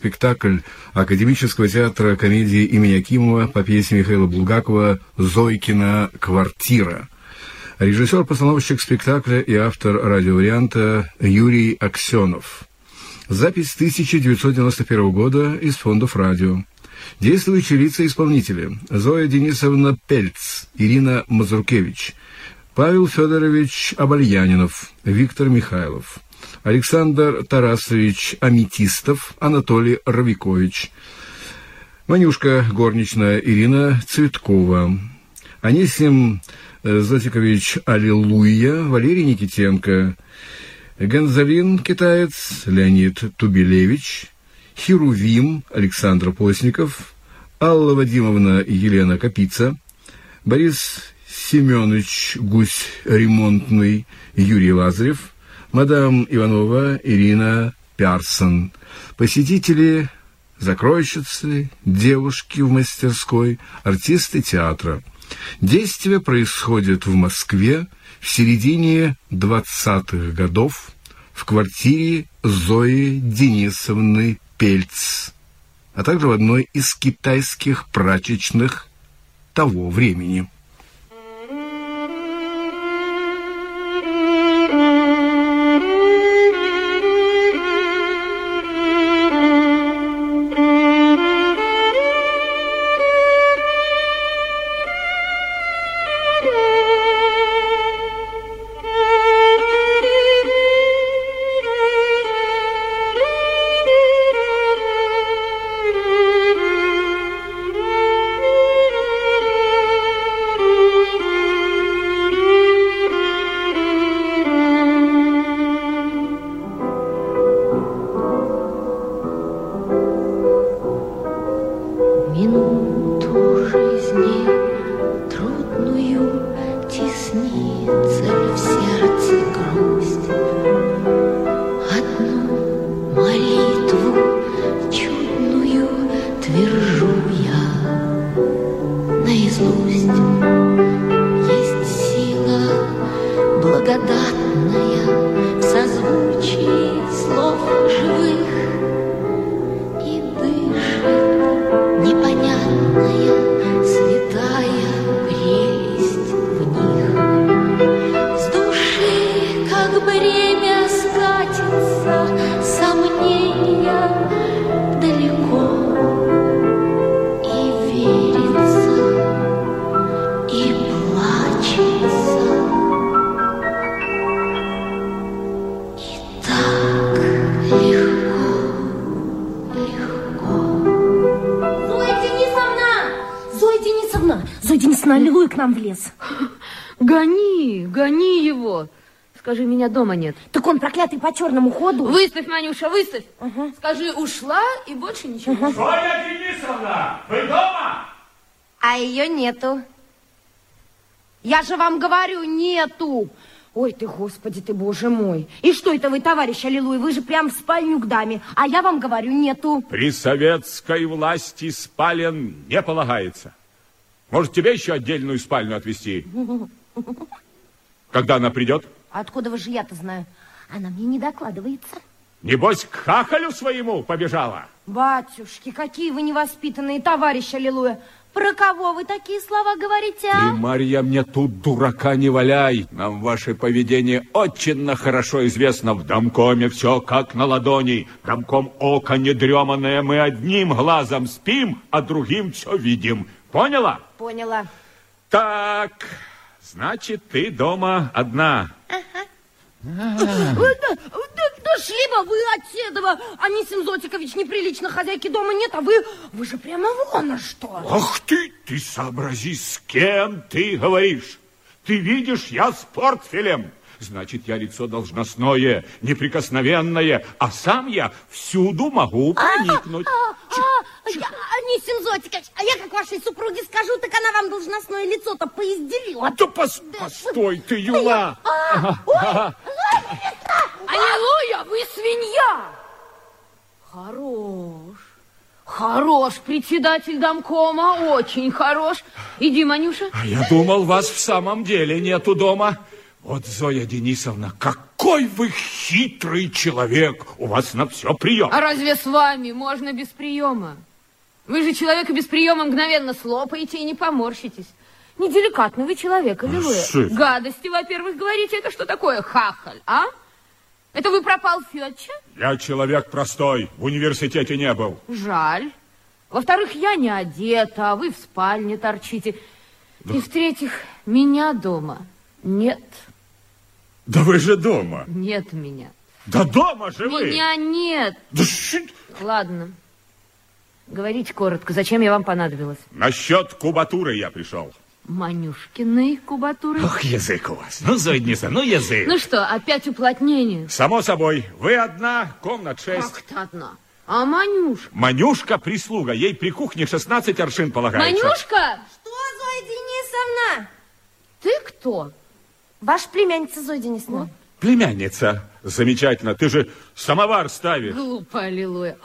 спектакль Академического театра комедии имени Акимова по пьесе Михаила Булгакова «Зойкина квартира». Режиссер-постановщик спектакля и автор радиоварианта Юрий Аксенов. Запись 1991 года из фондов радио. Действующие лица-исполнители. Зоя Денисовна Пельц, Ирина Мазуркевич, Павел Федорович Абальянинов, Виктор Михайлов. Александр Тарасович Аметистов, Анатолий Равикович, Манюшка горничная Ирина Цветкова, Анисим э, Зотикович Аллилуйя, Валерий Никитенко, Гонзалин китаец Леонид Тубелевич, Херувим Александр Постников, Алла Вадимовна Елена Капица, Борис Семенович Гусь Ремонтный, Юрий Лазарев, мадам Иванова Ирина Пярсон. Посетители, закройщицы, девушки в мастерской, артисты театра. Действие происходит в Москве в середине 20-х годов в квартире Зои Денисовны Пельц, а также в одной из китайских прачечных того времени. Скажи, меня дома нет. Так он проклятый по черному ходу. Выставь, Манюша, выставь. Угу. Скажи, ушла и больше ничего. Угу. Соня Денисовна, вы дома? А ее нету. Я же вам говорю, нету. Ой ты, господи ты, боже мой. И что это вы, товарищ Аллилуйя, вы же прям в спальню к даме. А я вам говорю, нету. При советской власти спален не полагается. Может, тебе еще отдельную спальню отвезти? Когда она придет? Откуда вы же я-то знаю? Она мне не докладывается. Небось, к хахалю своему побежала? Батюшки, какие вы невоспитанные, товарищ Аллилуйя. Про кого вы такие слова говорите, а? Ты, Марья, мне тут дурака не валяй. Нам ваше поведение очень хорошо известно. В домкоме все как на ладони. Домком око недреманное. Мы одним глазом спим, а другим все видим. Поняла? Поняла. Так, значит, ты дома одна. Дошли бы вы от Седова, Анисим Зотикович, неприлично, хозяйки дома нет, а вы, вы же прямо вон, а что? Ах ты, ты сообрази, с кем ты говоришь. Ты видишь, я с портфелем. Значит, я лицо должностное, неприкосновенное, а сам я всюду могу проникнуть. А, а, а, Анисим Зотикович, а я как вашей супруге скажу, так она вам должностное лицо-то поизделила. Да пос, постой ты, Юла. Аллилуйя, вы свинья. Хорош. Хорош, председатель домкома, очень хорош. Иди, Манюша. А я думал, вас в самом деле нету дома. Вот, Зоя Денисовна, как Какой вы хитрый человек! У вас на все прием. А разве с вами можно без приема? Вы же человека без приема мгновенно слопаете и не поморщитесь. Неделикатный вы человек, аллилуйя. Шик. Гадости, во-первых, говорите, это что такое хахаль, а? Это вы пропал Фетча? Я человек простой, в университете не был. Жаль. Во-вторых, я не одета, а вы в спальне торчите. И в-третьих, меня дома нет. Да вы же дома. Нет меня. Да дома же вы. Меня нет. Да. Ладно. Говорите коротко, зачем я вам понадобилась? Насчет кубатуры я пришел. Манюшкиной кубатуры? Ох, язык у вас. Ну, Зойдница, ну, язык. Ну что, опять уплотнение? Само собой, вы одна, комнат шесть. Как-то одна. А Манюшка? Манюшка прислуга, ей при кухне 16 аршин полагается. Манюшка, Что, Зоя Денисовна? ты кто? Ваша племянница Зоя Денисовна. Племянница. Замечательно, ты же самовар ставишь. Глупая аллилуйя.